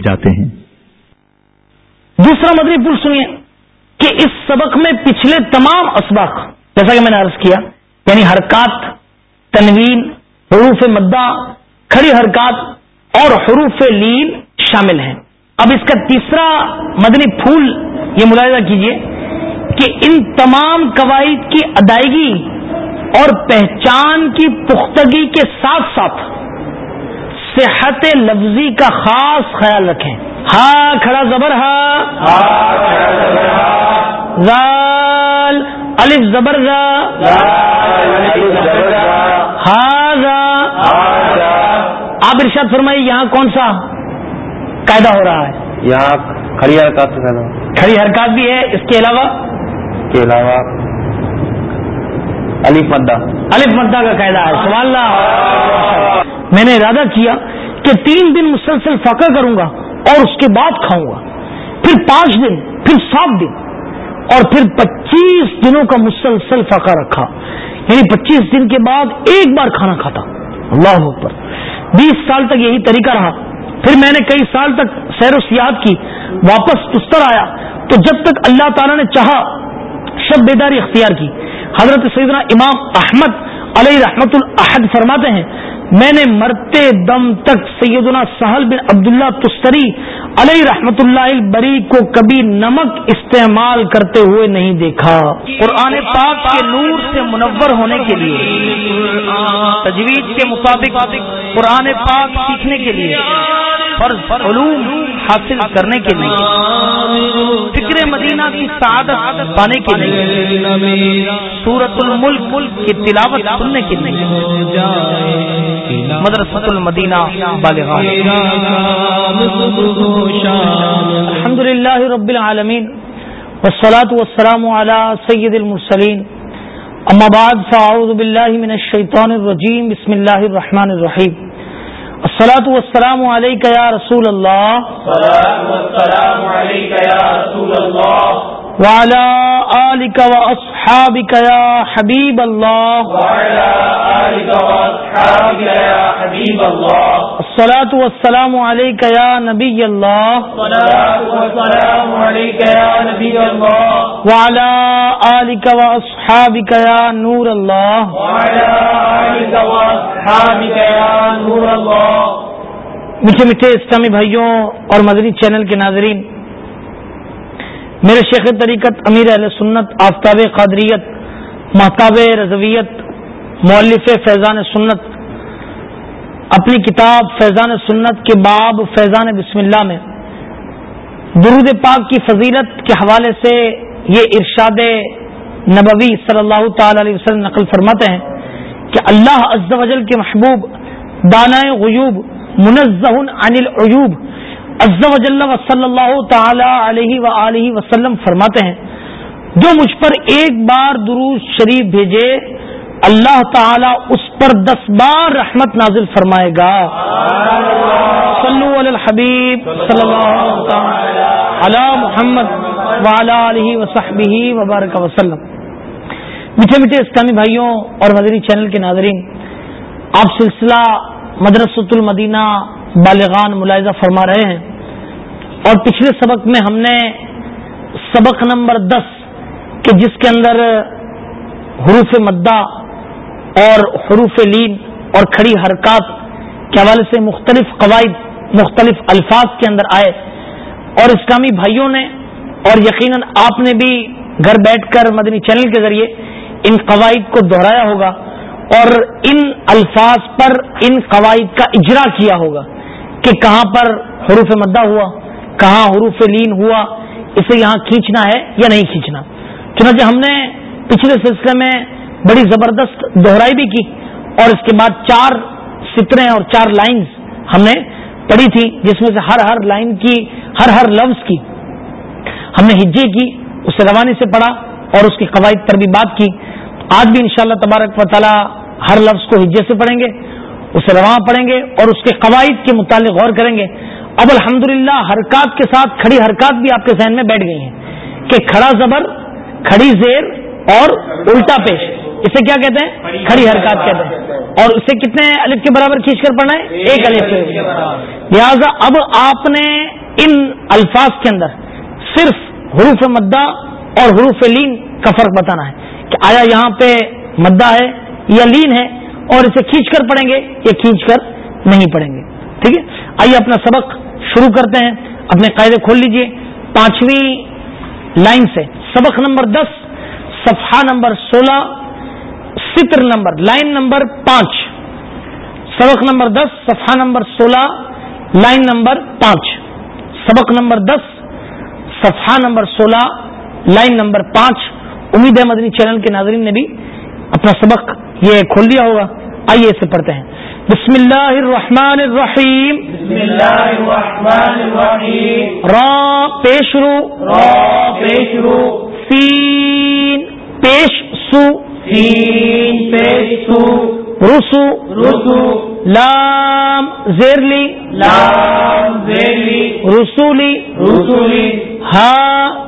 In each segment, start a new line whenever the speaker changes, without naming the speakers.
جاتے ہیں۔
دوسرا مدنی پل سنیے کہ اس سبق میں پچھلے تمام اسباق، جیسا کہ میں نے عرض کیا یعنی حرکات، تنوین، حروف مدہ، کھڑی حرکات اور حروف لین شامل ہیں۔ اب اس کا تیسرا مدنی پھول یہ ملاحظہ کیجیے کہ ان تمام قواعد کی ادائیگی اور پہچان کی پختگی کے ساتھ ساتھ صحت لفظی کا خاص خیال رکھیں۔ ہاں کھڑا زبر ہا۔ زال الف زبر ہا آپ ارشاد فرمائیے یہاں کون سا قاعدہ ہو رہا ہے؟
یہاں کھڑی حرکات
کھڑی حرکات بھی ہے اس کے علاوہ؟
کے علاوہ علی مدہ۔
الف مدہ کا قاعدہ ہے سوال اللہ۔ میں نے ارادہ کیا کہ تین دن مسلسل فقہ کروں گا اور اس کے بعد کھاؤں گا۔ پھر پانچ دن، پھر سات دن۔ اور پھر پچیس دنوں کا مسلسل فقہ رکھا۔ یعنی پچیس دن کے بعد ایک بار کھانا کھاتا۔ اللہ پر بیس سال تک یہی طریقہ رہا۔ پھر میں نے کئی سال تک سیر و سیاحت کی، واپس استر آیا۔ تو جب تک اللہ تعالیٰ نے چاہا شب بیداری اختیار کی۔ حضرت سیدنا امام احمد علیہ رحمت الحد فرماتے ہیں میں نے مرتے دم تک سیدنا سہل بن عبداللہ تستری علیہ رحمت اللہ بری کو کبھی نمک استعمال کرتے ہوئے نہیں دیکھا۔ قرآن پاک کے نور سے منور ہونے کے لیے تجویز کے مطابق قرآن پاک سیکھنے کے لیے، فرض علوم حاصل کرنے کے لیے، فکر مدینہ کی سعادت پانے کے لیے سورت الملک ملک کی تلاوت سننے کے لیے۔ مدرسۃ المدینہ الحمد للہ رب العالمین والصلاة والسلام على سید المرسلین۔ اما بعد، فاعوذ باللہ من الشیطان الرجیم، بسم اللہ الرحمن الرحیم۔ السلاۃ والسلام علیک یا رسول اللہ۔ وعلى آلك وأصحابك يا حبيب الله. وعلى آلك وأصحابك يا حبيب الله. الصلاة والسلام عليك يا نبي الله. الصلاة والسلام عليك يا نبي الله. وعلى آلك وأصحابك يا نور الله. وعلى آلك وأصحابك يا نور الله. میٹھے میٹھے اسلامی بھائیوں اور مدنی چینل کے ناظرین میرے شیخ طریقت امیر اہل سنت، آفتاب قادریت محتاب رضویت مولف فیضان سنت، اپنی کتاب فیضان سنت کے باب فیضان بسم اللہ میں، درود پاک کی فضیلت کے حوالے سے یہ ارشاد نبوی صلی اللہ تعالی علیہ وسلم نقل فرماتے ہیں کہ اللہ عز و جل کے محبوب، دانائے غیوب منزہ عن العیوب عز و جل و صلی اللہ تعالی علیہ و وسلم فرماتے ہیں، جو مجھ پر ایک بار دروز شریف بھیجے، اللہ تعالی اس پر دس بار رحمت نازل فرمائے گا۔ صلو علی الحبیب صلی اللہ علی محمد علیہ وصحبہ وبارک وسلم میٹھے میٹھے اسلامی بھائیوں اور مدری چینل کے ناظرین، آپ سلسلہ مدرسۃ المدینہ بالغان ملاحظہ فرما رہے ہیں۔ اور پچھلے سبق میں ہم نے سبق نمبر دس کہ جس کے اندر حروف مدہ اور حروف لین اور کھڑی حرکات کے حوالے سے مختلف قواعد، مختلف الفاظ کے اندر آئے۔ اور اسلامی بھائیوں نے اور یقیناً آپ نے بھی گھر بیٹھ کر مدنی چینل کے ذریعے ان قواعد کو دہرایا ہوگا۔ اور ان الفاظ پر ان قواعد کا اجرا کیا ہوگا کہ کہاں پر حروف مدہ ہوا، کہاں حروف لین ہوا، اسے یہاں کھینچنا ہے یا نہیں کھینچنا۔ چنانچہ ہم نے پچھلے سلسلے میں بڑی زبردست دہرائی بھی کی اور اس کے بعد چار سترے اور چار لائنز ہم نے پڑھی تھی، جس میں سے ہر ہر لائن کی، ہر ہر لفظ کی۔ ہم نے ہجے کی، اسے روانی سے پڑھا اور اس کی قواعد پر بھی بات کی۔ آج بھی انشاءاللہ تبارک و تعالی ہر لفظ کو ہجے سے پڑھیں گے، اسے رواں پڑھیں گے اور اس کے قواعد کے متعلق غور کریں گے۔ اب الحمد حرکات کے ساتھ کھڑی حرکات بھی آپ کے ذہن میں بیٹھ گئی ہیں کہ کھڑا زبر، کھڑی زیر اور الٹا پیش، اسے کیا کہتے ہیں؟ کھڑی حرکات کہتے ہیں۔ اور اسے کتنے الف کے برابر کھینچ کر پڑھنا ہے؟ ایک الف کے لہذا اب آپ نے ان الفاظ کے اندر صرف حروف مدہ اور حروف لین کا فرق بتانا ہے کہ آیا یہاں پہ مدہ ہے یا لین ہے اور اسے کھینچ کر پڑھیں گے یا کھینچ کر نہیں پڑھیں گے۔ ٹھیک ہے؟ آئیے اپنا سبق شروع کرتے ہیں۔ اپنے قاعدے کھول لیجیے۔ پانچویں لائن سے۔ سبق نمبر دس، صفحہ نمبر سولہ ستر نمبر، لائن نمبر پانچ۔ سبق نمبر دس، صفحہ نمبر سولہ، لائن نمبر پانچ۔ سبق نمبر دس، صفحہ نمبر سولہ، لائن نمبر پانچ۔ امید ہے مدنی چینل کے ناظرین نے بھی اپنا سبق یہ کھول دیا ہوگا۔ آئیے اسے پڑھتے ہیں۔ بسم اللہ الرحمن الرحیم۔
بسم اللہ الرحمن الرحیم۔
را پیش رو
را پیش رو
سین پیش سو۔
سین پیش سو۔
رسو۔
رسو۔
لام زیرلی۔
لام زیلی
رسولی۔
رسولی۔
ہا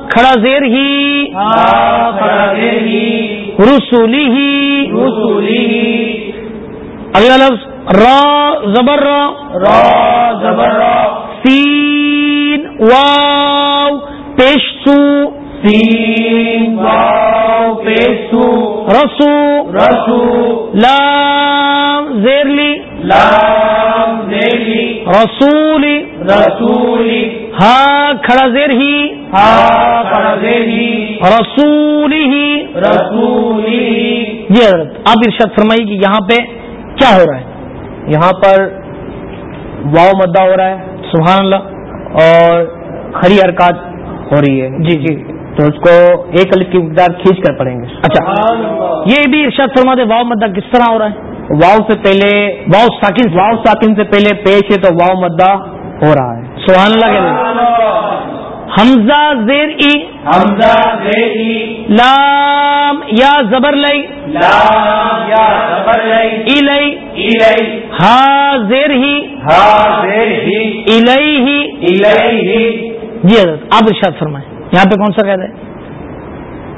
کھڑا زیر ہی۔
ہا کھڑا زیری
رسولی ہی
رسولی
اگلا لفظ را زبر را۔
را زبر را۔
سین واو پیش سو۔
سین واو پیش سو۔
رسو۔
رسو۔
لام زیرلی۔
لام زیلی
رسولی۔
رسولی۔
ہا کھڑا زیر ہی رسولی ہی
رسولی
جی حضرت آپ ارشاد فرمائیے کہ یہاں پہ کیا ہو رہا ہے؟
یہاں پر واؤ مدہ ہو رہا ہے
سبحان اللہ
اور کھڑی حرکات ہو رہی ہے۔
جی جی۔
تو اس کو ایک الف کی مقدار کھینچ کر پڑھیں گے۔
اچھا یہ بھی ارشاد فرما دے واؤ مدہ کس طرح ہو رہا ہے؟
واؤ سے پہلے
واؤ ساکن
واؤ ساکن سے پہلے پیش ہے تو واؤ مدہ ہو رہا ہے۔
سبحان اللہ کے حمزہ زیر ای
حمزہ زیری
لام یا زبر لئی
لام یا زبر لئی
الئی
الی
ہا زیر ہی
ہا زیری
الئی ہی
الیہ
جی حضرت آپ ارشاد فرمائیں۔ یہاں پہ کون سا قید ہے؟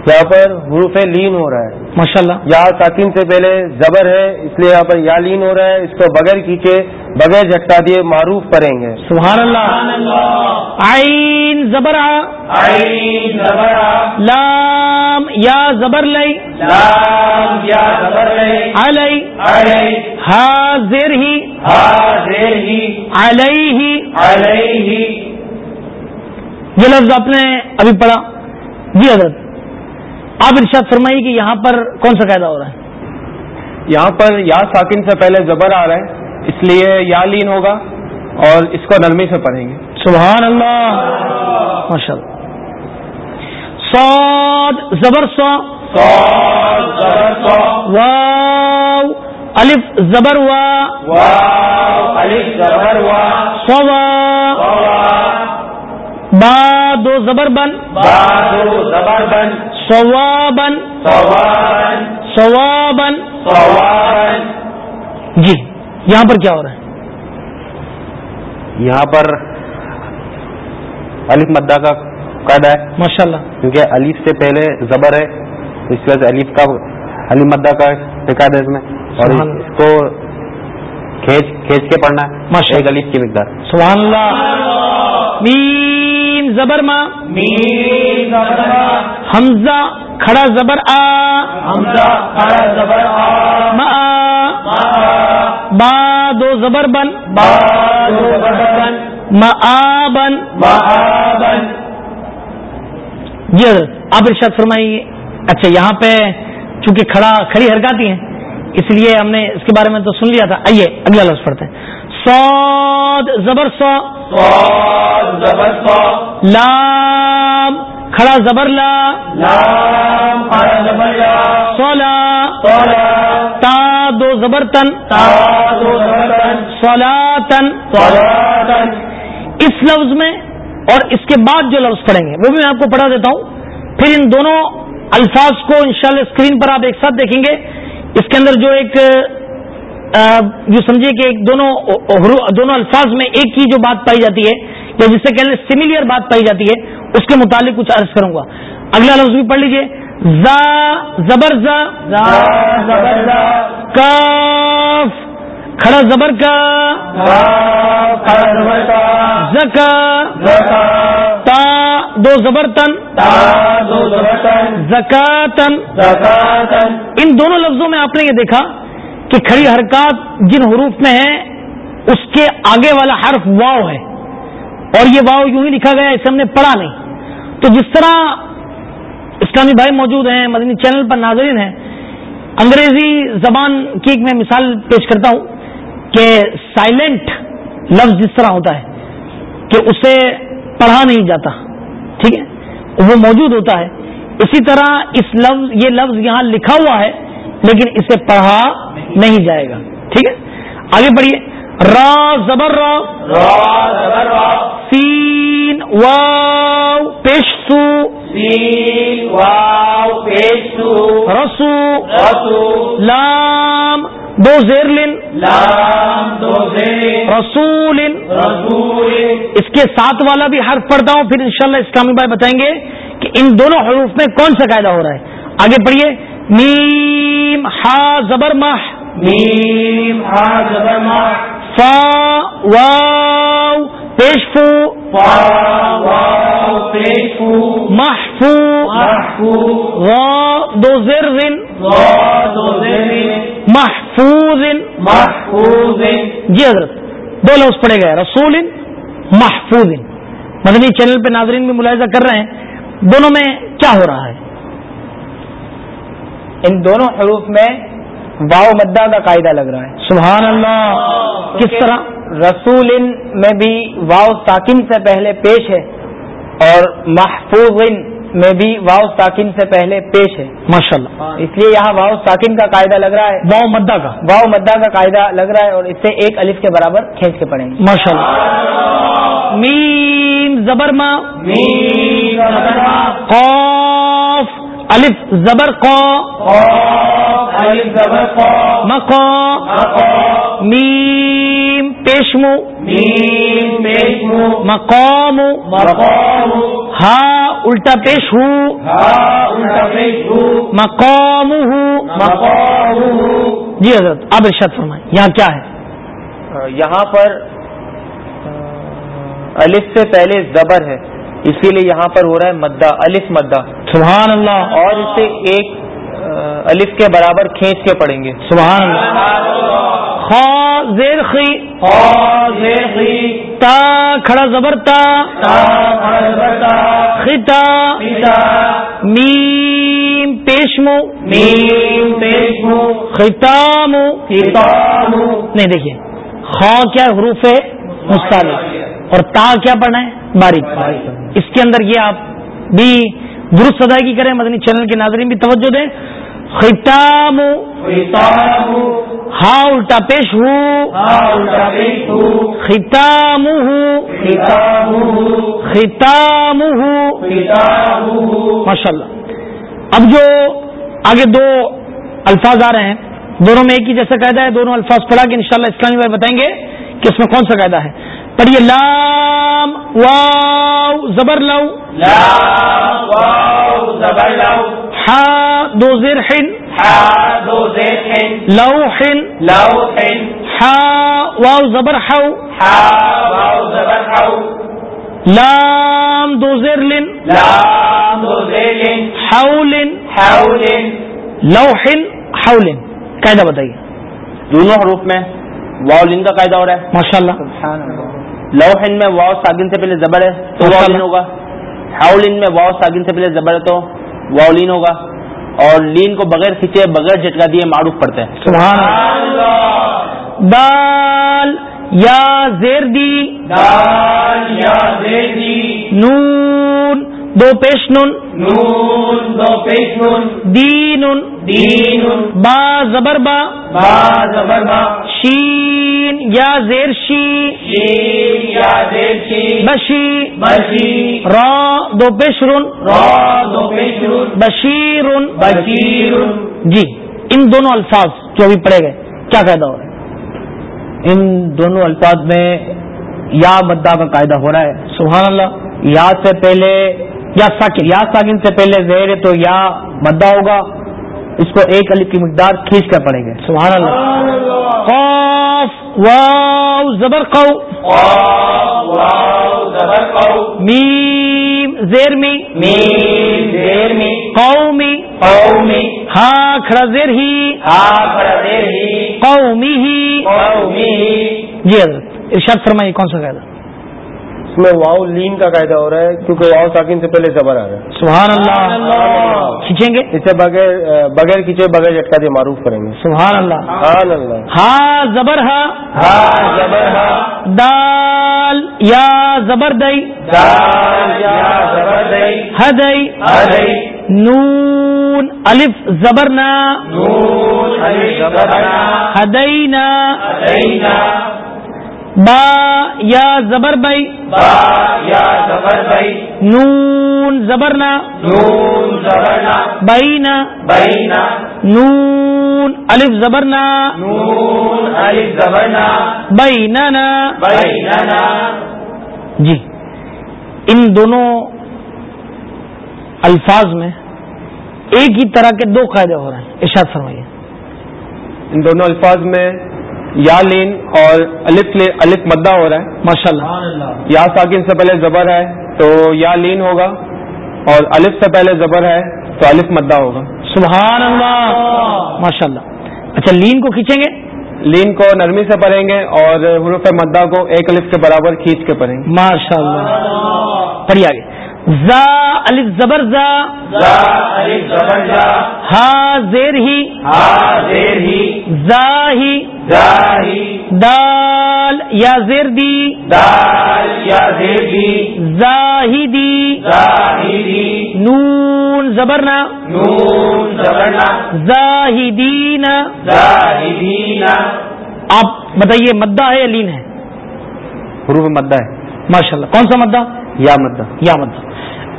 یہاں پر حروف لین ہو رہا ہے۔
ماشاء اللہ
یا ساکن سے پہلے زبر ہے اس لیے یہاں پر یا لین ہو رہا ہے اس کو بغیر کھینچے بغیر جھٹکا دیے معروف پڑیں گے۔
سبحان اللہ عین زبر آ
عین زبر
لام یا زبر لئی۔
لام یا زبر لئی۔
علی۔
علی۔
زیر ہی۔
ہا زیری
علیہ۔
علیہ۔
یہ لفظ آپ نے ابھی پڑھا۔ جی حضرت۔ آپ ارشاد فرمائیے کہ یہاں پر کون سا قاعدہ ہو رہا ہے؟
یہاں پر یا ساکن سے پہلے زبر آ رہا ہے اس لیے یا لین ہوگا اور اس کو نرمی سے پڑھیں گے۔
سبحان اللہ! ماشاء اللہ صاد زبر سو
صاد زبر صا
واو الف زبر وا۔
واو الف زبر وا۔
سوا۔ با۔ دو زبر بن.
زبر بن.
سوابن سوابن
صوابن
جی یہاں پر کیا ہو رہا ہے؟
یہاں پر الف مدہ کا قاعدہ ہے۔
ماشاء اللہ
کیونکہ الف سے پہلے زبر ہے اس وجہ سے الف کا الف مدہ کا قاعدہ ہے اس میں۔ اور۔ اس کو کھینچ کھینچ کے پڑھنا ہے
ماشاء
ایک الف کی مقدار۔
سبحان اللہ۔ میم زبر ما.
ما.
حمزہ کھڑا زبر آ.
حمزہ کھڑا زبر آ.
ما.
ما.
با دو زبر بن.
با دو زبر بن.
معابن
معابن
جی آپ ارشاد فرمائیے. اچھا یہاں پہ چونکہ کھڑا کھڑی حرکاتی ہیں اس لیے ہم نے اس کے بارے میں تو سن لیا تھا. آئیے اگلا لفظ پڑھتے ہیں. سود زبر سو
زبر صا.
لام کھڑا زبر لا.
لام کھڑا زبر لا.
سولا
صلا
تا دو زبر تن.
تا دو زبر بن
سولا تن.
صلاتن
اس لفظ میں اور اس کے بعد جو لفظ پڑھیں گے وہ بھی میں آپ کو پڑھا دیتا ہوں۔ پھر ان دونوں الفاظ کو انشاءاللہ اسکرین پر آپ ایک ساتھ دیکھیں گے۔ اس کے اندر جو ایک جو سمجھیے کہ دونوں دونوں الفاظ میں ایک ہی جو بات پائی جاتی ہے یا جسے کہنے سملیئر بات پائی جاتی ہے اس کے متعلق کچھ عرض کروں گا۔ اگلا لفظ بھی پڑھ لیجیے۔ زا زبر زا کاف۔ کھڑا زبر کا۔ زکا۔ تا دو زبر تن۔
تا دو زبر تن۔
زکاتن
زکاتن
ان دونوں لفظوں میں آپ نے یہ دیکھا کہ کھڑی حرکات جن حروف میں ہیں، اس کے آگے والا حرف واؤ ہے۔ اور یہ واؤ یوں ہی لکھا گیا اسے ہم نے پڑھا نہیں۔ تو جس طرح اسلامی بھائی موجود ہیں، مدنی چینل پر ناظرین ہیں، انگریزی زبان کی ایک میں مثال پیش کرتا ہوں کہ سائلنٹ لفظ جس طرح ہوتا ہے کہ اسے پڑھا نہیں جاتا، ٹھیک ہے؟ وہ موجود ہوتا ہے۔ اسی طرح اس لفظ، یہ لفظ یہاں لکھا ہوا ہے لیکن اسے پڑھا نہیں جائے گا۔ ٹھیک ہے؟ آگے بڑھیے را زبر را۔
زبر را۔
سین واو پیش سو
سین واو پیش سو
رسو۔
رسو۔
لام دو زیر لن۔
لام دو زیر
رسول۔
رسول۔
اس کے ساتھ والا بھی حرف پڑھتا ہوں پھر انشاءاللہ اسلامی بھائی بتائیں گے کہ ان دونوں حروف میں کون سا قاعدہ ہو رہا ہے۔ آگے پڑھیے۔ میم ہا زبر ماہ
میم ہا زبر ما
فا واو پیش فو
فا واو پیش فو
محفو
محفوظ
غا دو زر
غا دو زیر
محفوظ
محفوظ
جی حضرت دو لفظ پڑے گئے رسول محفوظ مدنی چینل پہ ناظرین بھی ملاحظہ کر رہے ہیں دونوں میں کیا ہو رہا ہے؟
ان دونوں حروف میں واؤ مدہ کا قاعدہ لگ رہا ہے۔
سبحان اللہ۔ کس طرح؟
رسول میں بھی واؤ ساکن سے پہلے پیش ہے اور محفوظ میں بھی واؤ ساکن سے پہلے پیش ہے۔
ماشاء اللہ
اس لیے یہاں واؤ ساکن کا قاعدہ لگ رہا ہے۔
واؤ مدہ کا۔
واؤ مدہ کا قاعدہ لگ رہا ہے اور اس سے ایک الف کے برابر کھینچ کے پڑھیں گے۔
ماشاء اللہ میم زبر ما۔
میم زبر ما۔
قاف۔ الف زبر
الف
مقا.
مقا.
میم پیشمو.
میم پیش مو
مقام
مقام
ہا الٹا پیش ہو.
ہا الٹا پیش ہو.
مقام
مقام
جی حضرت اب ارشاد فرمائیں یہاں کیا ہے؟
یہاں پر الف سے پہلے زبر ہے۔ اسی لیے یہاں پر ہو رہا ہے مدہ الف مدہ۔
سبحان اللہ
اور اسے ایک الف کے برابر کھینچ کے پڑھیں گے۔
سبحان اللہ زیر خی۔ تا کھڑا زبر تا۔ خطا میم پیشمو
میم پیش مو۔
خطام
کتاب
نہیں دیکھیے۔ خا کیا حروف ہے؟ مستعل اور تا کیا پڑھنا ہے؟ باریک اس کے اندر یہ آپ بھی درست ادائیگی کریں مدنی چینل کے ناظرین بھی توجہ دیں۔ خطام
کتاب
ہا الٹا پیش ہو۔
ہا الٹا پیش ہو۔
خطام خطام ماشاء اللہ اب جو آگے دو الفاظ آ رہے ہیں دونوں میں ایک ہی جیسا قاعدہ ہے دونوں الفاظ پڑھا کے انشاءاللہ اسلامی بھائی بتائیں گے۔ کہ اس میں کون سا قاعدہ ہے؟ پڑھیے لام واو زبر لو۔
لام واو زبر لو۔
ہا دو زر حن
حا دو زیر
لو حن
لو حن
ہا واو زبر حو۔
حا واو زبر حو۔
لام دو زر لن۔
لام دو زیر لن۔
حول
حول
لو حن حول قاعدہ بتائیے۔
دونوں حروف میں واؤ لن کا قاعدہ ہو رہا ہے۔
ماشاء اللہ۔
لوہن میں واؤ ساگن سے پہلے زبر ہے تو واؤلین ہوگا۔ ہاؤلین میں واؤ ساگن سے پہلے زبر ہے تو واؤلین ہوگا۔ اور لین کو بغیر کھینچے بغیر جھٹکا دیے معروف پڑتے ہیں
سبحان اللہ۔ دال یا زیر دی
دال یا زیر دی
نون دو پیش نون۔
نون دو پیش نون۔
دین
دین
با زبر با۔
با زبر با۔
شین یا زیر شی
شین یا زیر شی
بشی
بشی
را دو پیش رون
را دو پیش نون
بشیر
بشیر
جی ان دونوں الفاظ جو ابھی پڑے گئے کیا قاعدہ ہو رہا ہے؟
ان دونوں الفاظ میں یا مدہ کا قاعدہ ہو رہا ہے
سبحان اللہ
یا سے پہلے
یا ساکن
یا ساگن سے پہلے زیر ہے تو یا مدہ ہوگا اس کو ایک الف کی مقدار کھینچ کر پڑیں گے
سبحان اللہ۔ قاف، واو، زبر، قو.
قاف واو زبر قو
میم، زیر، می.
میم زیر می.
قومی
قومی
ہا، کھڑا، زیر، ہی.
ہا کھڑا زیر ہی
قومی ہی
قومی ہی.
جی حضرت، ارشاد فرمائیے، کون سا قاعدہ؟
اس میں واؤ لین کا قاعدہ ہو رہا ہے کیونکہ واؤ ساکن سے پہلے زبر آ رہا ہے۔
سبحان اللہ۔ کھینچیں گے؟
اسے بغیر بغیر کھینچے بغیر جھٹکا دے معروف کریں گے۔
سبحان اللہ۔
سبحان اللہ۔
ہا زبر ہا۔
ہا زبر ہا۔
دال یا زبر دئی۔
دال یا زبر دئی۔
ہدئی۔
ہدئی۔
نون الف زبر نا۔
نون علی زبر نا۔
ہدینا
ہدینا
با یا زبر بئی
با یا زبر بئی
نون زبر نا
نون زبر نا
بینا.
بینا.
نون الف زبر نا
نون علی زبر نا
بیننا
بیننا
جی. ان دونوں الفاظ میں ایک ہی طرح کے دو قاعدے ہو رہے ہیں. ارشاد فرمائیے.
ان دونوں الفاظ میں یا لین اور الف لے الف مدہ ہو رہا ہے۔
ماشاء اللہ۔
یا ساکن سے پہلے زبر ہے تو یا لین ہوگا اور الف سے پہلے زبر ہے تو الف مدہ ہوگا۔
سبحان اللہ۔ ماشاء اللہ اچھا لین کو کھینچیں گے؟
لین کو نرمی سے پڑھیں گے اور حروف مدہ کو ایک الف کے برابر کھینچ کے پڑھیں گے۔
ماشاء اللہ۔ پڑھیے آگے۔ زا الف زبر زا
زا علی زبر جا
ہا زیر ہی
ہا زیر ہی
زا ہی
زا ہی
دال یا زیر دی
دال یا زیر دی
زاہدی
زاہدی
نون زبرنا
نون زبر نا
زاہدین
زاہدینا
آپ بتائیے مدہ ہے یا لین ہے؟
حروف مدہ ہے۔
ماشاء اللہ کون سا مدہ؟
یا مدہ
یا مدہ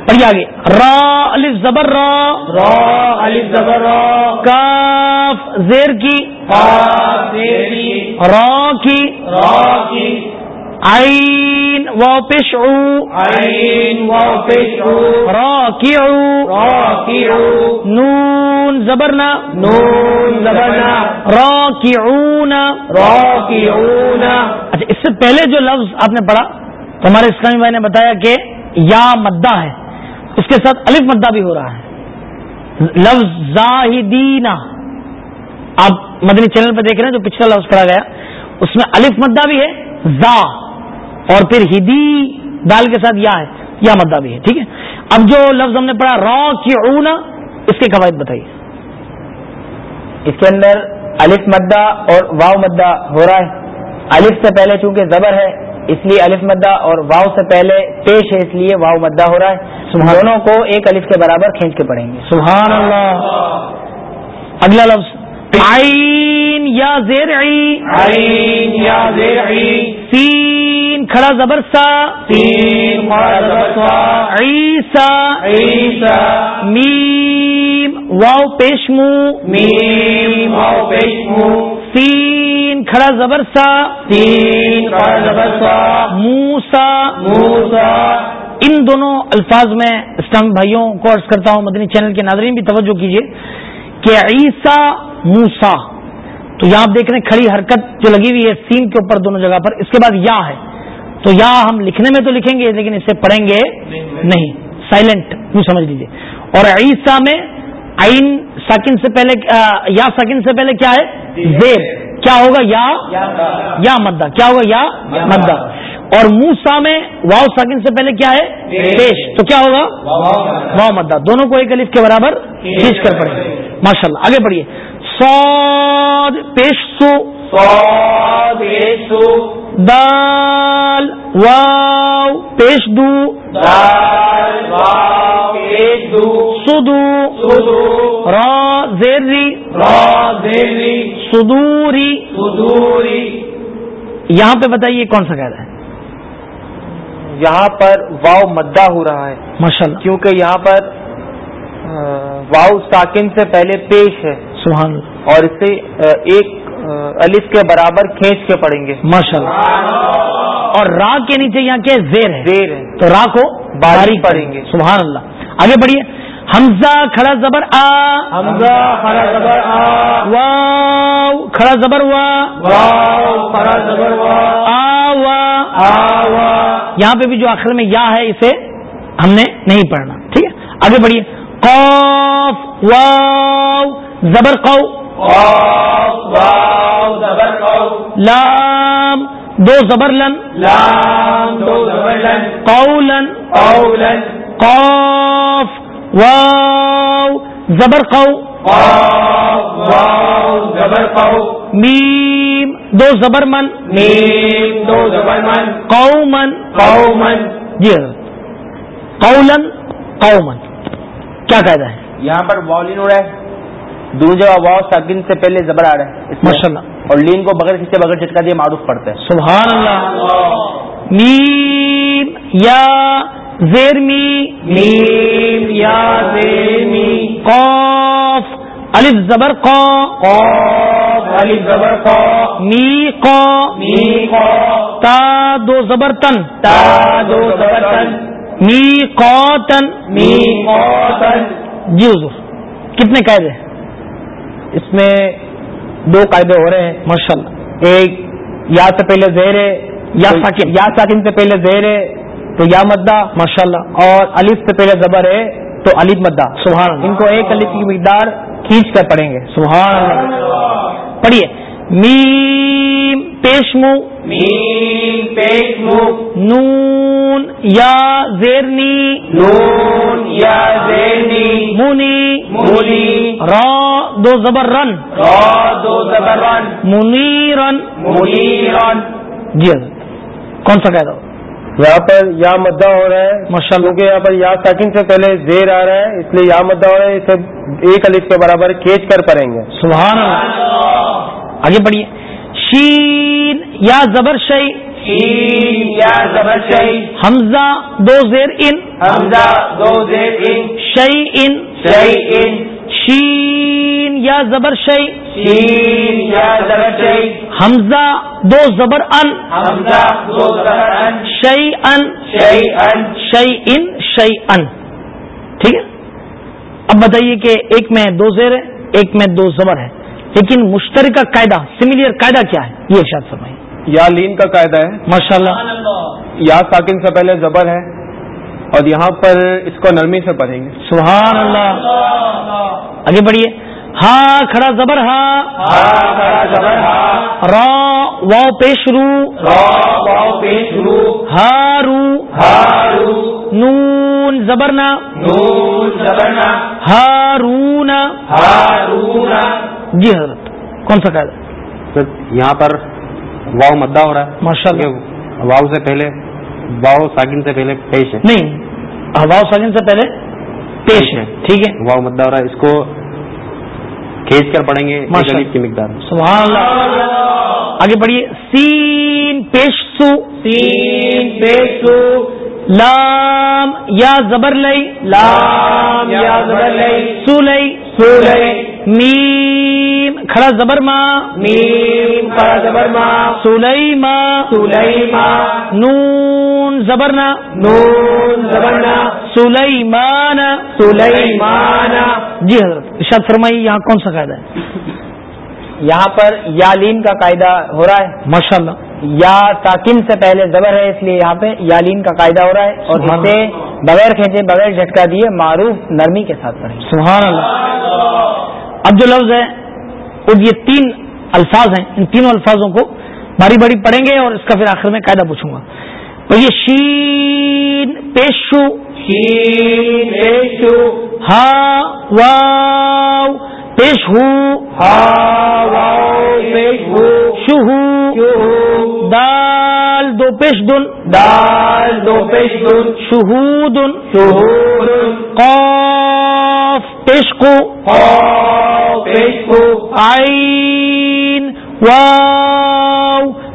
پڑھیے آگے را الف زبر را۔
را علی زبر را۔
کاف زیر کی۔
قاف زیر کی۔
را کی۔
را کی۔
عین و پشعو
عین واو پیش او
راکعو
راکعو
نون زبرنا۔
نون زبر نا
راکعون
راکعون
اچھا اس سے پہلے جو لفظ آپ نے پڑھا تو ہمارے اسلامی بھائی نے بتایا کہ یا مدہ ہے، اس کے ساتھ الف مدہ بھی ہو رہا ہے۔ لفظ زاہدینہ، آپ مدنی چینل پہ دیکھ رہے ہیں جو پچھلا لفظ پڑھا گیا، اس میں الف مدہ بھی ہے، زا، اور پھر ہدی، دال کے ساتھ یا ہے، یا مدہ بھی ہے، ٹھیک ہے؟ اب جو لفظ ہم نے پڑھا را کی اس کے قواعد بتائیے۔
اس کے اندر الف مدہ اور واؤ مدہ ہو رہا ہے۔ الف سے پہلے چونکہ زبر ہے اس لیے الف مدہ اور واؤ سے پہلے پیش ہے اس لیے واؤ مدہ ہو رہا ہے۔ دونوں کو ایک الف کے برابر کھینچ کے پڑھیں گے۔
سبحان اللہ۔ اگلا لفظ۔ عین یا زیر عی
عین یا زیر
سین کھڑا زبر سا۔
تین مرا زبر سوا
عیسا
عیسا
میم واو پیشمو
میم واو پیش
سین کھڑا زبر سا
تین زبر سوا
موسا
موسا
ان دونوں الفاظ میں اسلام بھائیوں کو عرض کرتا ہوں مدنی چینل کے ناظرین بھی توجہ کیجیے کہ عیسا موسا تو یہاں آپ دیکھ رہے ہیں کھڑی حرکت جو لگی ہوئی ہے سین کے اوپر دونوں جگہ پر اس کے بعد یا ہے۔ تو یا ہم لکھنے میں تو لکھیں گے لیکن اسے پڑھیں گے نہیں سائلنٹ یوں سمجھ لیجیے اور عیسا میں عین ساکن سے پہلے یا ساکن سے پہلے کیا ہے؟ زیر۔ کیا ہوگا؟ یا؟ یا مدہ۔ کیا ہوگا؟ یا مدہ۔ اور موسا میں واؤ ساکن سے پہلے کیا ہے؟ پیش۔ تو کیا ہوگا؟ واؤ مدہ۔ دونوں کو ایک الف کے برابر کھینچ کر پڑھیں ماشاء اللہ آگے بڑھیے۔ سود پیش سو۔
یسو
دال واو پیش دو۔
دال واو۔ پیش دو
سدو را زیری
را زیری
سدوری۔
سدوری۔
یہاں پہ بتائیے کون سا قاعدہ ہے؟
یہاں پر واؤ مدہ ہو رہا ہے۔
ماشاء
کیونکہ یہاں پر واؤ ساکن سے پہلے پیش ہے۔
سبحان اللہ۔
اور اسے ایک الف کے برابر کھینچ کے پڑھیں گے۔
ماشاء اللہ اور را کے نیچے یہاں کے زیر ہے۔
زیر ہے۔
تو را کو
باریک پڑھیں گے۔
سبحان اللہ۔ آگے بڑھیے حمزہ کھڑا زبر آ۔
حمزہ کھڑا زبر آ۔
واو کھڑا زبر وا۔
واو کھڑا زبر وا۔
آ وا۔
آ وا۔
یہاں پہ بھی جو آخر میں یا ہے اسے ہم نے نہیں پڑھنا۔ ٹھیک ہے؟ آگے بڑھیے قوف واو زبر قو
واو زبر قو
لام دو زبر لن.
لام دو زبر لن.
قولن.
قولا
قاف واو زبر قو.
قاف واو زبر قو.
میم دو زبر من.
میم دو زبر من.
قومن.
قوما
جی قولن قومن. کیا قاعدہ ہے؟
یہاں پر والین ہو رہا ہے۔ دونوں جگہ واؤ ساکن سے پہلے زبر آ رہا ہے۔
ماشاء اللہ
اور لین کو بغیر کسی بغیر جھٹکا دیے معروف پڑتا ہے
سبحان اللہ میم یا زیر می۔
میم یا زیمی
قاف۔ الف زبر قا۔
قاف الف زبر قا۔
می قا۔
می قا۔
تا دو زبر تن۔
تا دو زبر تن۔
می قاتن
می قاتن
جی حضور کتنے قاعدے
اس میں دو قاعدے ہو رہے ہیں۔
ماشاء اللہ
ایک یا سے پہلے زیر ہے
یا ساکن۔
یا ساکن سے پہلے زیر ہے تو یا مدہ۔
ماشاء اللہ
اور الف سے پہلے زبر ہے تو الف مدہ۔
سبحان
ان کو ایک الف کی مقدار کھینچ کر پڑھیں گے۔
سبحان اللہ۔ پڑھیے۔ میم پیش مو۔
میم پیش مو۔
نون یا زیرنی
نون یا زینی
منی
مولی
را دو زبر رن۔
دو زبر رن۔
منیرن۔
منیرن۔
جی کون سا قاعدہ؟
یہاں پر یا مدہ ہو رہا ہے
ماشاء اللہ۔
کیونکہ یہاں پر یا ساکن سے پہلے زیر آ رہا ہے اس لیے یا مدہ ہو رہا ہے اسے ایک الف کے برابر کھینچ کر پڑھیں گے۔
سبحان اللہ۔ آگے بڑھیے۔ شین یا زبر
شین یا زبر شئی
حمزہ دو زیر ان۔
حمزہ دو زیر ان۔
شئی ان
شئی ان
شین۔ یا زبر شئی
شین یا زبر شئی
حمزہ دو زبر ان.
حمزہ دو زبر ان.
شئی ان
شئی ان
شئی ان شئی ان ٹھیک ہے؟ اب بتائیے کہ ایک میں دو زیر ہے ایک میں دو زبر ہے. لیکن مشترکہ قاعدہ سملیئر قاعدہ کیا ہے؟ یہ ارشاد فرمائیے.
یا لین کا قاعدہ ہے۔
ماشاء اللہ
یا ساکن سے پہلے زبر ہے اور یہاں پر اس کو نرمی سے پڑھیں گے۔
سبحان اللہ. آگے بڑھیے۔ ہاں کھڑا زبر
ہا کھڑا زبر ہا
را واؤ پیش رو
را واو پیش رو
ہا رو
ہارو
نون زبرنا
نون زبرنا
ہارون
ہارون
جی حضرت کون سا قاعدہ؟
یہاں پر واؤ مدہ ہو رہا ہے۔
ماشاء اللہ
واؤ سے پہلے واؤ ساکن سے پہلے پیش ہے۔
نہیں واؤ ساکن سے پہلے پیش ہے۔ ٹھیک ہے۔
واؤ مدہ ہو رہا ہے۔ اس کو کھینچ کر پڑھیں گے الف کی مقدار
سبحان اللہ۔ آگے بڑھیے سین پیش سو
تین پیشو
لام یا زبر لئی۔
لام یا زبر لئی۔
سو لئی۔
سولئی
میم کھڑا زبر ماں۔
میم کھڑا زبر ما
سلئی ماں۔
سلیما
نون زبرنا.
نون زبرنا.
سلیمان
سلیمانا.
جی حضرت ارشاد فرمائی یہاں کون سا قاعدہ ہے؟
یہاں پر یا لین کا قاعدہ ہو رہا ہے۔
ماشاء اللہ
یا ساکن سے پہلے زبر ہے اس لیے یہاں پہ یا لین کا قاعدہ ہو رہا ہے۔ اور اسے بغیر کھینچے بغیر جھٹکا دیے معروف نرمی کے ساتھ پڑھیں۔
سبحان اللہ۔ اب جو لفظ ہے وہ یہ تین الفاظ ہیں۔ ان تینوں الفاظوں کو باری باری پڑھیں گے اور اس کا پھر آخر میں قاعدہ پوچھوں گا۔ تو یہ شین پیشو
شین پیشو
ہا واو پیش
ہا واو
شہو دال دو پیش دن
دال دو پیشدن
شہودن
شہودن
قاف پیش کو
قاف
پیش
عین واو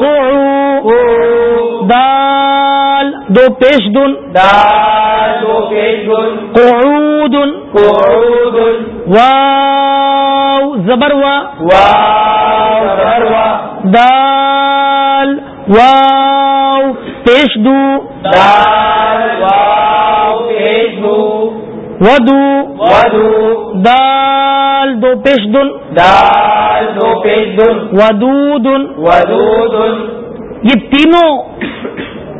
قعو دال دو پیش دن
دو
قعود واو زبر وا دال واو پیش دو
دال واو پیش بو
ودو
ودو
دال پیش دن
دال دو پیش دن
ودود
ودود
یہ تینوں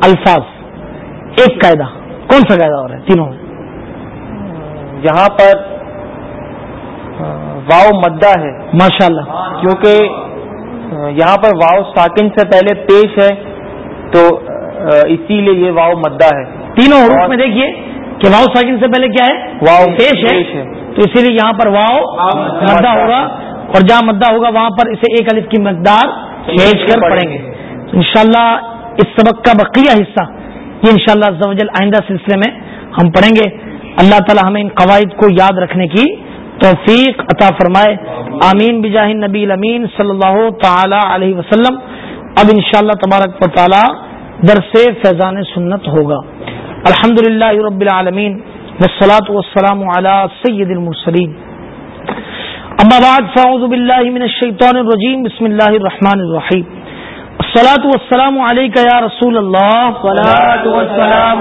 الفاظ. ایک قاعدہ. کون سا قاعدہ ہو رہا ہے؟ تینوں.
یہاں پر واؤ مدہ ہے.
ماشاء اللہ
کیونکہ یہاں پر واؤ ساکن سے پہلے پیش ہے تو اسی لیے یہ واؤ مدہ ہے.
تینوں حروف میں دیکھیے. کہ واؤ ساکن سے پہلے کیا ہے؟
واؤ
پیش ہے۔ تو اسی لیے یہاں پر واؤ مدہ ہوگا۔ اور جہاں مدہ ہوگا وہاں پر اسے ایک الف کی مقدار بھیج کر پڑھیں۔ گے۔ انشاءاللہ اس سبق کا بقیہ حصہ یہ انشاءاللہ شاء اللہ آئندہ سلسلے میں ہم پڑھیں گے۔ اللہ تعالی ہمیں ان قواعد کو یاد رکھنے کی توفیق عطا فرمائے۔ آمین بجاہ نبی امین صلی اللہ تعالی علیہ وسلم۔ اب انشاءاللہ تبارک و تعالی درس فیضان سنت ہوگا۔ الحمد للہ رب العالمین والصلاة والسلام على سید المرسلین. اما بعد، فاعوذ باللہ من الشیطان الرجیم، بسم اللہ الرحمن الرحیم. الصلاة والسلام عليك يا رسول الله.
الصلاة والسلام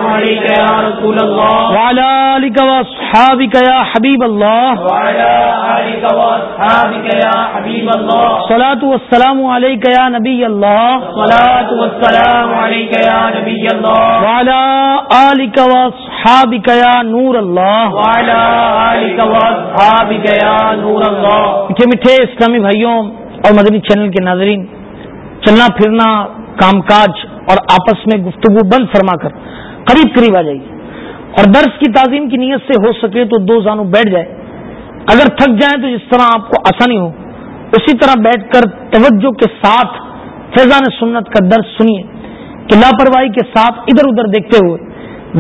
رسول الله.
وعلى آلك وأصحابك يا حبيب الله.
وعلى آلك وأصحابك يا حبيب الله.
الصلاة والسلام عليك يا نبي الله.
الصلاة والسلام
آلك وأصحابك يا نور الله.
وعلى آلك وأصحابك يا نور الله.
میٹھے میٹھے اسلامی بھائیوں اور مدنی چینل کے ناظرین چلنا پھرنا، کام کاج اور آپس میں گفتگو بند فرما کر قریب قریب آ جائیے۔ اور درس کی تعظیم کی نیت سے ہو سکے تو دو زانو بیٹھ جائے۔ اگر تھک جائیں تو جس طرح آپ کو آسانی ہو، اسی طرح بیٹھ کر توجہ کے ساتھ فیضان سنت کا درس سنیے۔ کہ لاپرواہی کے ساتھ ادھر ادھر دیکھتے ہوئے،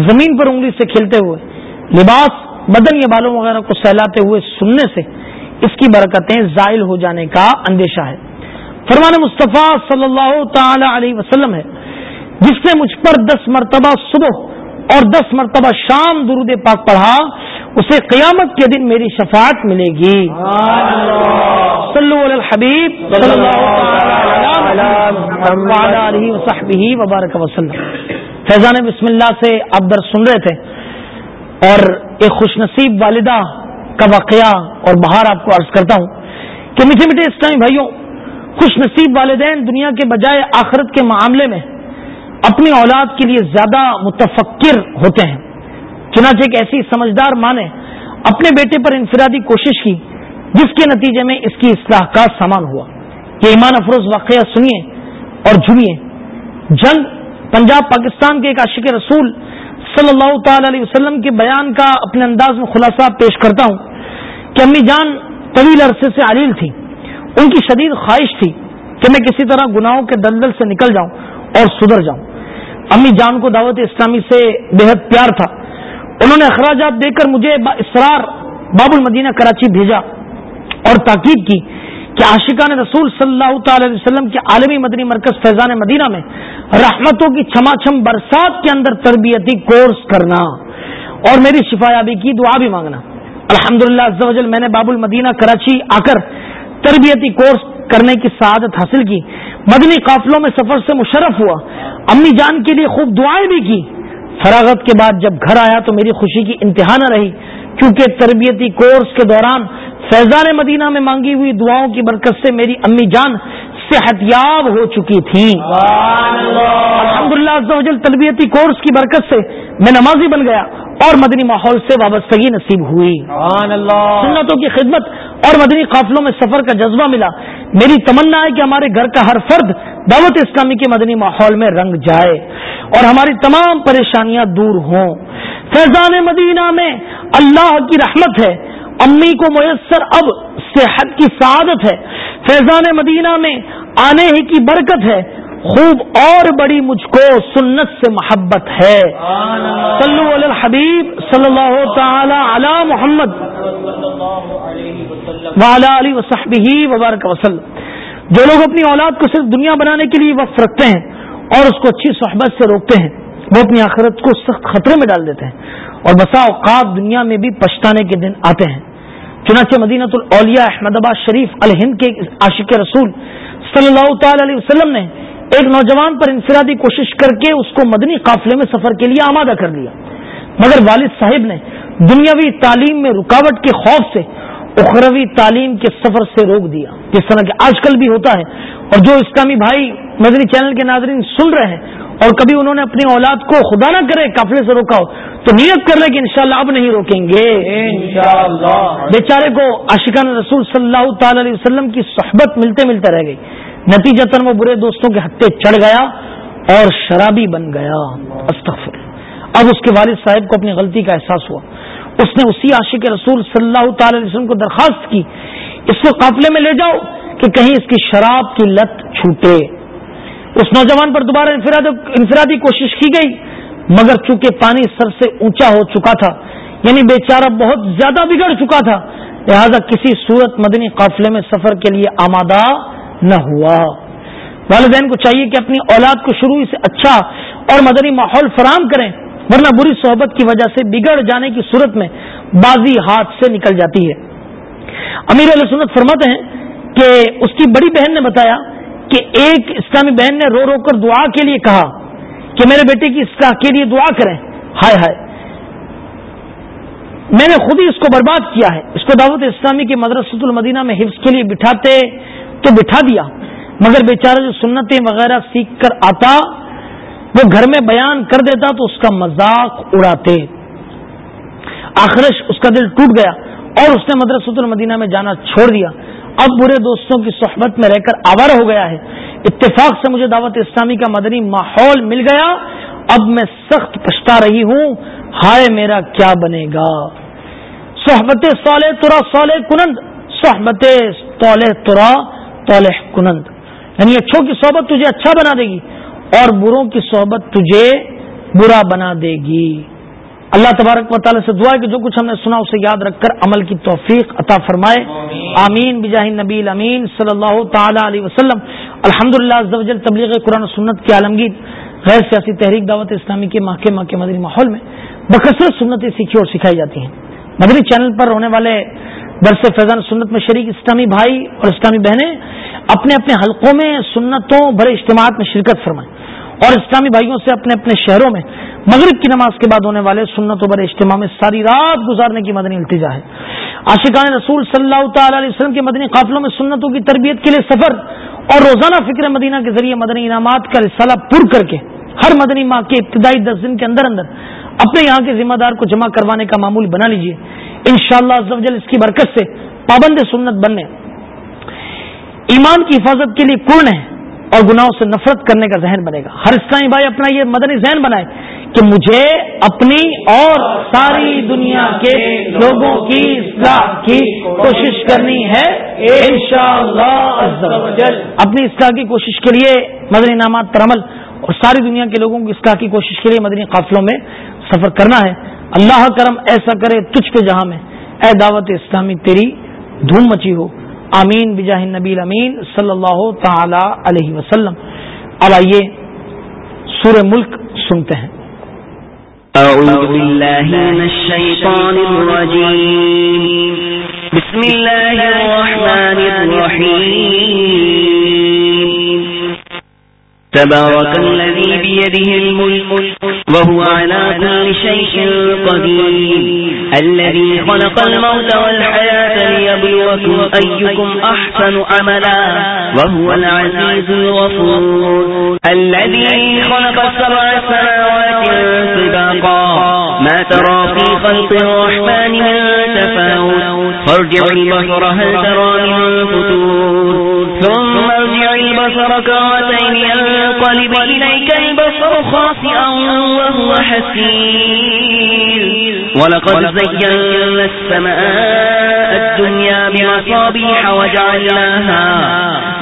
زمین پر انگلی سے کھیلتے ہوئے، لباس، بدن یا بالوں وغیرہ کو سہلاتے ہوئے سننے سے اس کی برکتیں زائل ہو جانے کا اندیشہ ہے۔ فرمان مصطفیٰ صلی اللہ تعالی علیہ وسلم ہے، جس نے مجھ پر دس مرتبہ صبح اور دس مرتبہ شام درود پاک پڑھا، اسے قیامت کے دن میری شفاعت ملے گی۔ صلو علی الحبیب صلی اللہ علیہ وبارک وسلم۔ فیضان بسم اللہ سے آپ در سن رہے تھے اور ایک خوش نصیب والدہ کا واقعہ اور بہار آپ کو عرض کرتا ہوں کہ میٹھے میٹھے اسلامی بھائیوں خوش نصیب والدین دنیا کے بجائے آخرت کے معاملے میں اپنی اولاد کے لیے زیادہ متفکر ہوتے ہیں۔ چنانچہ ایک ایسی سمجھدار ماں نے اپنے بیٹے پر انفرادی کوشش کی، جس کے نتیجے میں اس کی اصلاح کا سامان ہوا۔ یہ ایمان افروز واقعہ سنیے اور جھمیے جنگ پنجاب پاکستان کے ایک عاشق رسول صلی اللہ تعالی علیہ وسلم کے بیان کا اپنے انداز میں خلاصہ پیش کرتا ہوں کہ امی جان طویل عرصے سے علیل تھی ان کی شدید خواہش تھی کہ میں کسی طرح گناہوں کے دلدل سے نکل جاؤں اور سدھر جاؤں۔ امی جان کو دعوت اسلامی سے بے حد پیار تھا۔ انہوں نے اخراجات دے کر مجھے اسرار باب المدینہ کراچی بھیجا اور تاکید کی کہ عاشقان رسول صلی اللہ تعالی علیہ وسلم کے عالمی مدنی مرکز فیضان مدینہ میں رحمتوں کی چھما چھم برسات کے اندر تربیتی کورس کرنا اور میری شفایابی کی دعا بھی مانگنا۔ الحمد للہ میں نے باب المدینہ کراچی آ کر تربیتی کورس کرنے کی سعادت حاصل کی۔ مدنی قافلوں میں سفر سے مشرف ہوا۔ امی جان کے لیے خوب دعائیں بھی کی۔ فراغت کے بعد جب گھر آیا تو میری خوشی کی انتہا نہ رہی۔ کیونکہ تربیتی کورس کے دوران فیضان مدینہ میں مانگی ہوئی دعاؤں کی برکت سے میری امی جان صحت یاب ہو چکی تھی۔ الحمد للہ تربیتی کورس کی برکت سے میں نمازی بن گیا اور مدنی ماحول سے وابستگی نصیب ہوئی۔ سنتوں کی خدمت اور مدنی قافلوں میں سفر کا جذبہ ملا۔ میری تمنا ہے کہ ہمارے گھر کا ہر فرد دعوت اسلامی کے مدنی ماحول میں رنگ جائے اور ہماری تمام پریشانیاں دور ہوں۔ فیضان مدینہ میں اللہ کی رحمت ہے۔ امی کو میسر اب صحت کی سعادت ہے۔ فیضان مدینہ میں آنے ہی کی برکت ہے۔ خوب اور بڑی مجھ کو سنت سے محبت ہے۔ صلو علی الحبیب صلی اللہ تعالی علی محمد وعلی علی وصحبہ وبارک وسلم۔ جو لوگ اپنی اولاد کو صرف دنیا بنانے کے لیے وقف رکھتے ہیں اور اس کو اچھی صحبت سے روکتے ہیں، وہ اپنی آخرت کو سخت خطرے میں ڈال دیتے ہیں۔ اور بسا اوقات دنیا میں بھی پچھتانے کے دن آتے ہیں۔ چنانچہ مدینہ الاولیاء احمد آباد شریف الہند کے عاشق رسول صلی اللہ تعالی علیہ وسلم نے ایک نوجوان پر انفرادی کوشش کر کے اس کو مدنی قافلے میں سفر کے لیے آمادہ کر دیا مگر والد صاحب نے دنیاوی تعلیم میں رکاوٹ کے خوف سے اخروی تعلیم کے سفر سے روک دیا۔ جس طرح کہ آج کل بھی ہوتا ہے۔ اور جو اسلامی بھائی مدنی چینل کے ناظرین سن رہے ہیں اور کبھی انہوں نے اپنی اولاد کو خدا نہ کرے قافلے سے روکا ہو تو نیت کر لے کہ انشاءاللہ اب نہیں روکیں گے۔ بیچارے کو عاشقان رسول صلی اللہ تعالی علیہ وسلم کی صحبت ملتے ملتے رہ گئی۔ نتیجہ وہ برے دوستوں کے ہتھے چڑھ گیا اور شرابی بن گیا۔ استغفر۔ اب اس کے والد صاحب کو اپنی غلطی کا احساس ہوا۔ اس نے اسی عاشق رسول صلی اللہ تعالی علیہ وسلم کو درخواست کی، اس کو قافلے میں لے جاؤ کہ کہیں اس کی شراب کی لت چھوٹے۔ اس نوجوان پر دوبارہ انفرادی کوشش کی گئی، مگر چونکہ پانی سر سے اونچا ہو چکا تھا یعنی بیچارہ بہت زیادہ بگڑ چکا تھا، لہذا کسی صورت مدنی قافلے میں سفر کے لیے آمادہ نہ ہوا۔ والدین کو چاہیے کہ اپنی اولاد کو شروع سے اچھا اور مدنی ماحول فراہم کریں۔ ورنہ بری صحبت کی وجہ سے بگڑ جانے کی صورت میں بازی ہاتھ سے نکل جاتی ہے۔ امیر علیہ سنت فرماتے ہیں کہ اس کی بڑی بہن نے بتایا کہ ایک اسلامی بہن نے رو رو کر دعا کے لیے کہا کہ میرے بیٹے کی اصلاح کے لیے دعا کریں۔ ہائے ہائے۔ میں نے خود ہی اس کو برباد کیا ہے۔ اس کو دعوت اسلامی کے مدرسۃ المدینہ میں حفظ کے لیے بٹھاتے تو بٹھا دیا۔ مگر بیچارہ جو سنتیں وغیرہ سیکھ کر آتا وہ گھر میں بیان کر دیتا تو اس کا مذاق اڑاتے۔ آخرش اس کا دل ٹوٹ گیا اور اس نے مدرسۃ المدینہ میں جانا چھوڑ دیا۔ اب برے دوستوں کی صحبت میں رہ کر آوارہ ہو گیا ہے۔ اتفاق سے مجھے دعوت اسلامی کا مدنی ماحول مل گیا۔ اب میں سخت پچھتا رہی ہوں۔ ہائے میرا کیا بنے گا۔ صحبت صالح ترا صالح کنند۔ صحبت طولہ ترا طولہ کنند۔ یعنی اچھوں کی صحبت تجھے اچھا بنا دے گی۔ اور بروں کی صحبت تجھے برا بنا دے گی۔ اللہ تبارک و تعالیٰ سے دعا ہے کہ جو کچھ ہم نے سنا اسے یاد رکھ کر عمل کی توفیق عطا فرمائے۔ آمین۔ بجاہ نبی امین صلی اللہ تعالی علیہ وسلم۔ الحمد للہ تبلیغ قرآن سنت کی عالمگیر غیر سیاسی تحریک دعوت اسلامی کے ماہ کے مدنی ماحول میں بکثرت سنتیں سیکھی اور سکھائی جاتی ہیں۔ مدنی چینل پر ہونے والے درس فیضان سنت میں شریک اسلامی بھائی اور اسلامی بہنیں اپنے اپنے حلقوں میں سنتوں بڑے اجتماعات میں شرکت فرمائیں اور اسلامی بھائیوں سے اپنے اپنے شہروں میں مغرب کی نماز کے بعد ہونے والے سنت و بر اجتماع میں ساری رات گزارنے کی مدنی التجا ہے۔ عاشقان رسول صلی اللہ تعالی علیہ وسلم کے مدنی قافلوں میں سنتوں کی تربیت کے لیے سفر اور روزانہ فکر مدینہ کے ذریعے مدنی انعامات کا رسالہ پر کر کے ہر مدنی ماہ کے ابتدائی دس دن کے اندر اندر اپنے یہاں کے ذمہ دار کو جمع کروانے کا معمول بنا لیجیے ان شاء اللہ اس کی برکت سے پابند سنت بننے. ایمان کی حفاظت کے لیے کون ہے اور گناہوں سے نفرت کرنے کا ذہن بنے گا. ہر اسلامی بھائی اپنا یہ مدنی ذہن بنائے کہ مجھے اپنی اور ساری دنیا کے لوگوں کی اصلاح کی کوشش کرنی ہے. اپنی اصلاح کی کوشش کے لیے مدنی انعامات پر عمل اور ساری دنیا کے لوگوں کی اصلاح کی کوشش کے لیے مدنی قافلوں میں سفر کرنا ہے. اللہ کرم ایسا کرے تجھ پہ جہاں میں۔ اے دعوت اسلامی، تیری دھوم مچی ہو۔ آمین، بجاہ نبی امین صلی اللہ تعالی علیہ وسلم۔ اب آئیے سور ملک سنتے ہیں۔
اعوذ باللہ من الشیطان الرجیم۔ بسم اللہ الرحمن الرحیم۔ تبارك الذي بيده الملك، وهو على كل شيء قدير. الذي خلق الموت والحياة ليبلوكم أيكم أحسن عملا، وهو العزيز الغفور. الذي خلق السبع سماوات سباقا، ما ترى في خلق الرحمن من تفاوت. فارجع البصر هل ترى من فتور. ثم البصر كرتين ينقلب إليك البصر خاسئا وهو حسير. ولقد زينا السماء الدنيا بمصابيح وجعلناها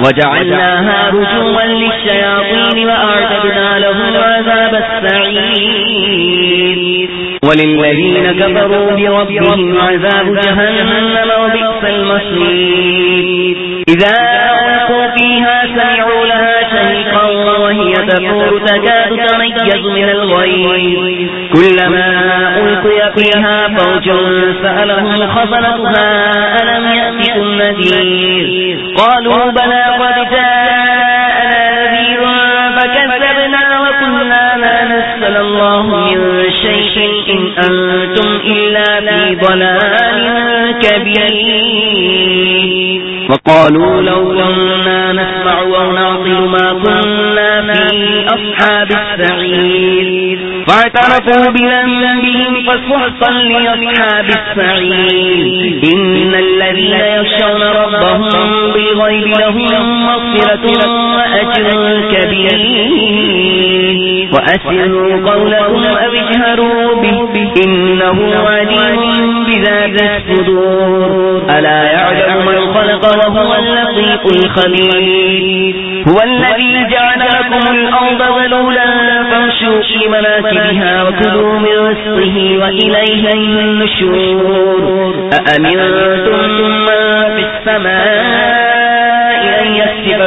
وجعلناها رجوما للشياطين وأعتدنا لهم عذاب السعير. وللذين كفروا بربهم عذاب جهنم وبئس المصير. إذا وهي تكاد تميز من الغيب كلما ألقي فيها فوج سألهم خزنتها، ألم يأتكم نذير قالوا بلى قد جاءنا نذير فكذبنا وقلنا ما نزل الله من شيء إن أنتم إلا في ضلال كبير. وقالوا لو كنا نسمع أو نعطل ما كنا في أصحاب السعير. فاعترفوا بذنبهم فسحقا لأصحاب السعير. إن الذين يخشون ربهم بالغيب لهم مغفرة وأجر كبير. وأسروا قولكم أو اجهروا به، إنه عليم بذات الصدور. ألا يعلم من خلق وهو اللطيف الخبير. هو الذي جعل لكم الأرض ذلولا فامشوا في مناكبها وكلوا من رزقه وإليه النشور. أأمنتم من في السماء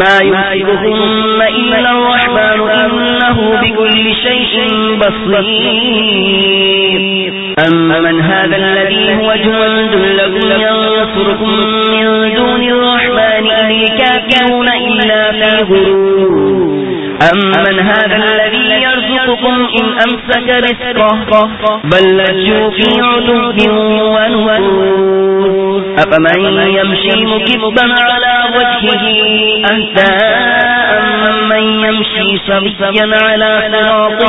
ما يمسكهن إلا الرحمن إنه بكل شيء بصير. أمن هذا الذي هو جند لكم ينصركم من دون الرحمن إن الكافرون إلا في غرور. أمن هذا الذي يرزقكم إن أمسك رزقه، بل لجوا في عتب ونفور أفمن يمشي مكبا على وجهه أهدى أمن يمشي سبيا على صراط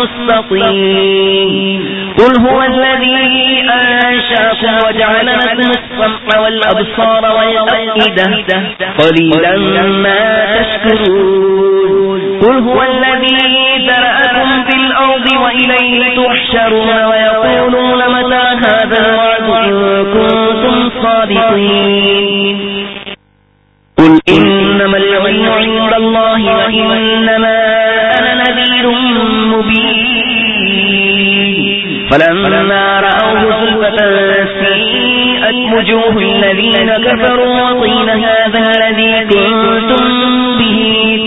مستقيم. قل هو الذي أنشاكم وجعل لكم السمع والأبصار والأفئدة قليلا ما تشكرون. قل هو الذي ذرأكم في الأرض وإليه تحشرون ويقولون متى هذا الوعد إن كنتم صادقين قل إنما العلم عند الله وإنما أنا نذير مبين فلما رأوه زلفة سيئت وجوه الذين كفروا هذا الذي كنتم به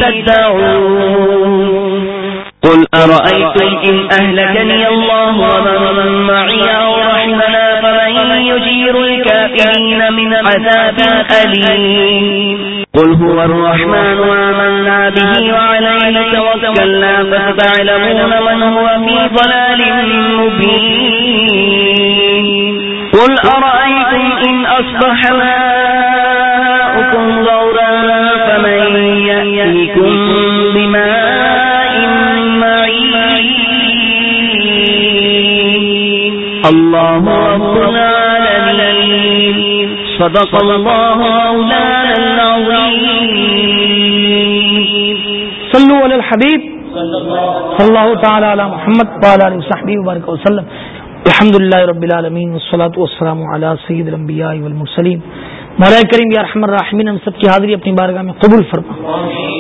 تدعون قل أرأيتم إن أهلكني الله ومن من عذاب أليم. قل هو الرحمن وآمنا به وعليه توكلنا فستعلمون من هو في ضلال مبين. قل أرأيتم إن أصبح ماؤكم غورا فمن يأتيكم بماء معين؟ الله رب صدق الله مولانا العظيم.
صلو علی الحبیب. صلی اللہ تعالی علی محمد وعلی آلہ وصحبہ وبارک وسلم. الحمدللہ رب العالمین والصلاة والسلام علی سید الانبیاء والمرسلین. مولا کریم یا رحم الرحمین، ہم سب کی حاضری اپنی بارگاہ میں قبول فرما.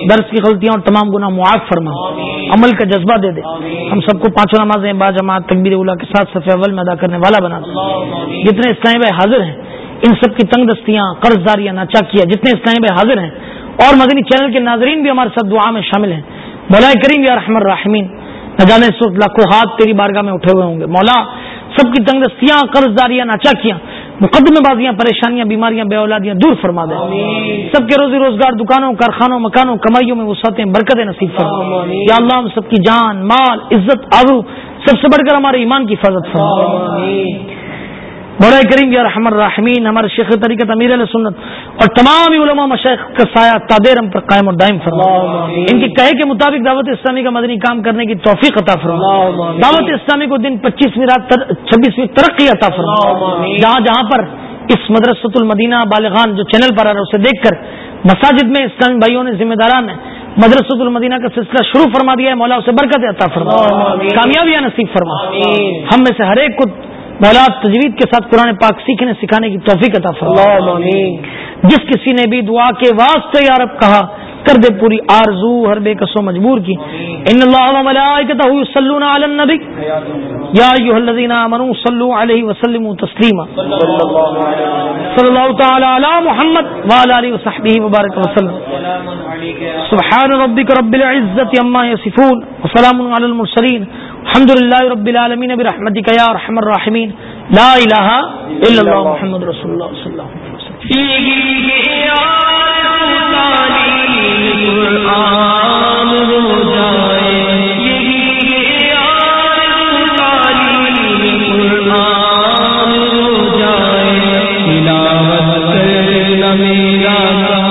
درس کی غلطیاں اور تمام گناہ معاف فرما. عمل کا جذبہ دے دے. ہم سب کو پانچوں نمازیں با جماعت تکبیر اولا کے ساتھ صفحہ اول میں ادا کرنے والا بنا دے. جتنے اسلامی بھائی حاضر ہیں ان سب کی تنگ دستیاں قرض داریاں ناچاکیاں جتنے اسلامی بھائی حاضر ہیں اور مدنی چینل کے ناظرین بھی ہمارے ساتھ دعا میں شامل ہیں۔ مولا کریم یا رحم الرحمین نہ جانے اس وقت لاکھوں ہاتھ تیری بارگاہ میں اٹھے ہوئے ہوں گے۔ مولا سب کی تنگ دستیاں قرض داریاں ناچاکیاں مقدمے بازیاں پریشانیاں بیماریاں بے اولادیاں دور فرما دے۔ سب کے روزی روزگار دکانوں کارخانوں مکانوں کمائیوں میں وسعتیں برکتیں نصیب فرما۔ یا اللہ ہم سب کی جان مال عزت آبرو سب سے بڑھ کر ہمارے ایمان کی حفاظت فرما۔ مولا کریم یا رحم الرحمین ہمارے شیخ طریقت امیر علیہ سنت اور تمام علماء مشیخ کا سایہ تادیر ہم پر قائم اور دائم فرما۔ ان کے کہے کے مطابق دعوت اسلامی کا مدنی کام کرنے کی توفیق عطا فرما۔ دعوت اسلامی کو دن پچیسویں رات چھبیسویں ترقی عطا فرما۔ جہاں جہاں پر اس مدرسۃ المدینہ بالغان جو چینل پر آ رہا ہے اسے دیکھ کر مساجد میں اسلامی بھائیوں نے ذمہ داران مدرسۃ المدینہ کا سلسلہ شروع فرما دیا ہے مولا اسے برکت عطا فرما۔ کامیابیاں نصیب فرما۔ ہم میں سے ہر ایک کو مولا تجوید کے ساتھ قرآن پاک سیکھنے سکھانے کی توفیق عطا فرما جس کسی نے بھی دعا کے واسطے یا رب کہا کر دے پوری آرزو ہر بے کسو مجبور کی. ان اللہ و ملائکتہ یصلون علی النبی. یا ایھا الذین آمنوا صلوا علیہ وسلموا تسلیما. صلی اللہ تعالی علی محمد وعلى اله وصحبه وبارك وسلم. سبحان ربك رب العزة عما يصفون وسلام على المرسلين الحمد للہ رب العالمین العالمين برحمتك يا رحم الرحمین لا الہ الا اللہ محمد رسول اللہ صلی اللہ علیہ وسلم.